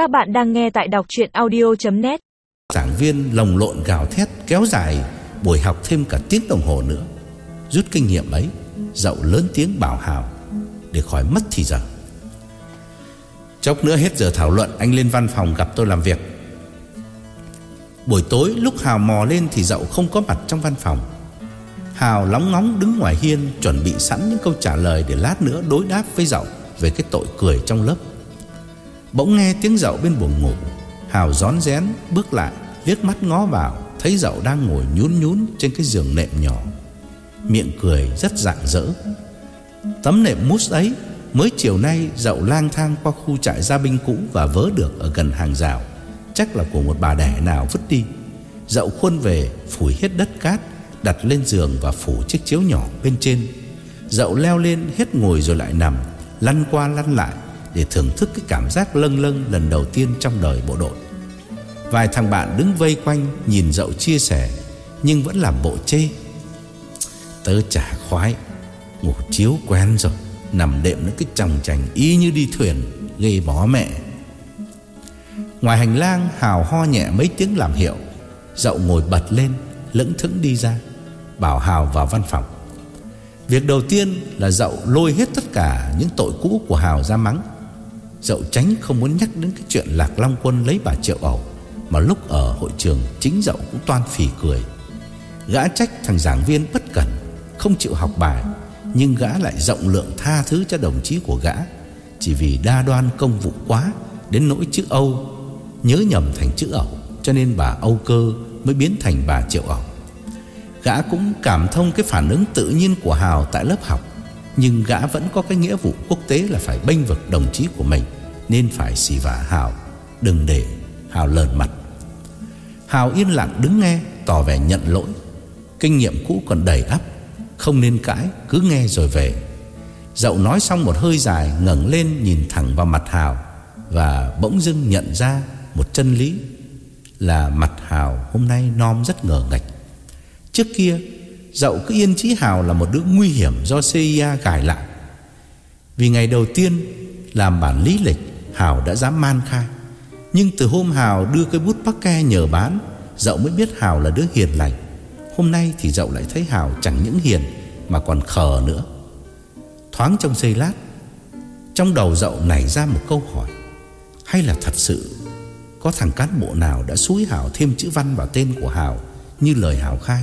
Các bạn đang nghe tại đọc chuyện audio.net Giảng viên lồng lộn gào thét kéo dài buổi học thêm cả tiếng đồng hồ nữa. Rút kinh nghiệm ấy, dậu lớn tiếng bảo Hào để khỏi mất thì giờ. Chốc nữa hết giờ thảo luận anh lên văn phòng gặp tôi làm việc. Buổi tối lúc Hào mò lên thì dậu không có mặt trong văn phòng. Hào lóng ngóng đứng ngoài hiên chuẩn bị sẵn những câu trả lời để lát nữa đối đáp với dậu về cái tội cười trong lớp. Bỗng nghe tiếng dậu bên buồng ngủ. Hào rón rén bước lại, Liếc mắt ngó vào, Thấy dậu đang ngồi nhún nhún trên cái giường nệm nhỏ. Miệng cười rất rạng rỡ. Tấm nệm mút ấy, Mới chiều nay dậu lang thang qua khu trại gia binh cũ Và vớ được ở gần hàng rào. Chắc là của một bà đẻ nào vứt đi. Dậu khuôn về, phủi hết đất cát, Đặt lên giường và phủ chiếc chiếu nhỏ bên trên. Dậu leo lên, hết ngồi rồi lại nằm, Lăn qua lăn lại để thưởng thức cái cảm giác lâng lâng lần đầu tiên trong đời bộ đội. Vài thằng bạn đứng vây quanh nhìn dậu chia sẻ nhưng vẫn làm bộ chê. Tớ chả khoái, ngủ chiếu quen rồi, nằm đệm nó cái chồng chành y như đi thuyền, ghê bó mẹ. Ngoài hành lang Hào ho nhẹ mấy tiếng làm hiệu Dậu ngồi bật lên Lững thững đi ra Bảo Hào vào văn phòng Việc đầu tiên là dậu lôi hết tất cả Những tội cũ của Hào ra mắng Dậu tránh không muốn nhắc đến cái chuyện Lạc Long Quân lấy bà Triệu ẩu, Mà lúc ở hội trường chính dậu cũng toan phì cười. Gã trách thằng giảng viên bất cẩn, Không chịu học bài, Nhưng gã lại rộng lượng tha thứ cho đồng chí của gã. Chỉ vì đa đoan công vụ quá, Đến nỗi chữ Âu, Nhớ nhầm thành chữ ẩu, Cho nên bà Âu Cơ mới biến thành bà Triệu ẩu. Gã cũng cảm thông cái phản ứng tự nhiên của Hào tại lớp học nhưng gã vẫn có cái nghĩa vụ quốc tế là phải bênh vực đồng chí của mình, Nên phải xì vả Hào. Đừng để Hào lờn mặt. Hào yên lặng đứng nghe, Tỏ vẻ nhận lỗi. Kinh nghiệm cũ còn đầy ắp, Không nên cãi, cứ nghe rồi về. Dậu nói xong một hơi dài, ngẩng lên nhìn thẳng vào mặt Hào, Và bỗng dưng nhận ra một chân lý Là mặt Hào hôm nay non rất ngờ ngạch Trước kia Dậu cứ yên chí Hào là một đứa nguy hiểm do CIA gài lại. Vì ngày đầu tiên, làm bản lý lịch, Hào đã dám man khai. Nhưng từ hôm Hào đưa cái bút bắc ke nhờ bán, Dậu mới biết Hào là đứa hiền lành. Hôm nay thì Dậu lại thấy Hào chẳng những hiền Mà còn khờ nữa. Thoáng trong giây lát, Trong đầu Dậu nảy ra một câu hỏi. Hay là thật sự Có thằng cán bộ nào đã xúi Hào thêm chữ văn vào tên của Hào Như lời Hào khai?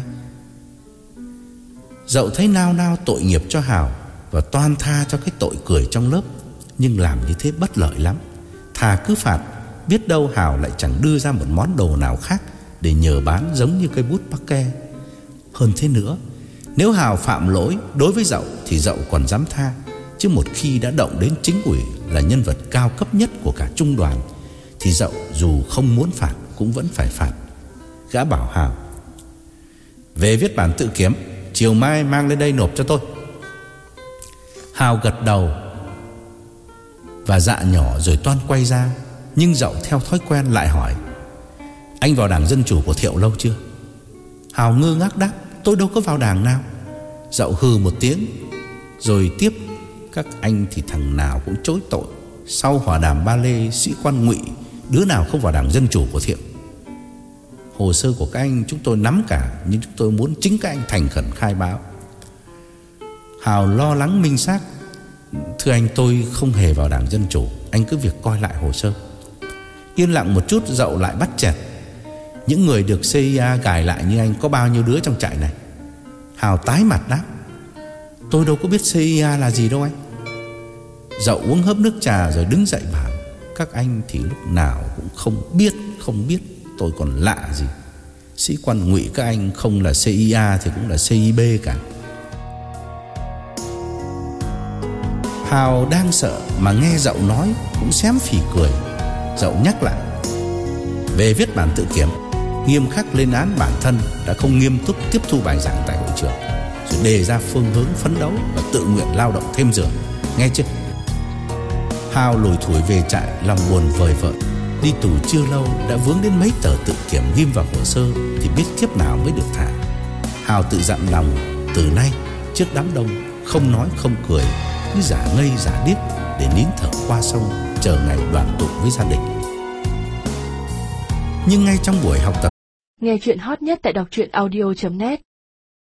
Dậu thấy nao nao tội nghiệp cho Hào Và toan tha cho cái tội cười trong lớp, Nhưng làm như thế bất lợi lắm. Thà cứ phạt, Biết đâu Hào lại chẳng đưa ra một món đồ nào khác Để nhờ bán giống như cây bút bắc ke. Hơn thế nữa, Nếu Hào phạm lỗi đối với Dậu Thì Dậu còn dám tha, Chứ một khi đã động đến chính ủy Là nhân vật cao cấp nhất của cả trung đoàn, Thì Dậu dù không muốn phạt Cũng vẫn phải phạt. Gã bảo Hào Về viết bản tự kiếm. Chiều mai mang lên đây nộp cho tôi. Hào gật đầu Và dạ nhỏ rồi toan quay ra, Nhưng dậu theo thói quen lại hỏi, Anh vào đảng Dân Chủ của Thiệu lâu chưa? Hào ngơ ngác đáp, Tôi đâu có vào đảng nào. Dậu hừ một tiếng, Rồi tiếp, Các anh thì thằng nào cũng chối tội. Sau hòa đàm ba lê, sĩ quan ngụy, Đứa nào không vào đảng Dân Chủ của Thiệu? Hồ sơ của các anh chúng tôi nắm cả, Nhưng chúng tôi muốn chính các anh thành khẩn khai báo. Hào lo lắng minh xác, Thưa anh, tôi không hề vào đảng Dân Chủ, Anh cứ việc coi lại hồ sơ. Yên lặng một chút, dậu lại bắt chẹt. Những người được CIA gài lại như anh, Có bao nhiêu đứa trong trại này? Hào tái mặt đáp, Tôi đâu có biết CIA là gì đâu anh. Dậu uống hớp nước trà rồi đứng dậy bảo, Các anh thì lúc nào cũng không biết Không biết. Tôi còn lạ gì? Sĩ quan ngụy các anh không là CIA Thì cũng là CIB cả. Hào đang sợ Mà nghe dậu nói Cũng xém phì cười. Dậu nhắc lại, Về viết bản tự kiểm, Nghiêm khắc lên án bản thân Đã không nghiêm túc tiếp thu bài giảng tại hội trường, Rồi đề ra phương hướng phấn đấu Và tự nguyện lao động thêm giường Nghe chưa? Hào lùi thủi về trại Lòng buồn vời vợi. Đi tù chưa lâu, đã vướng đến mấy tờ tự kiểm ghim vào hồ sơ Thì biết kiếp nào mới được thả. Hào tự dặn lòng, Từ nay, trước đám đông, Không nói không cười, Cứ giả ngây giả điếc Để nín thở qua sông, Chờ ngày đoàn tụ với gia đình. Nhưng ngay trong buổi học tập Nghe chuyện hot nhất tại đọc truyện audio.net